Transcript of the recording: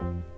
you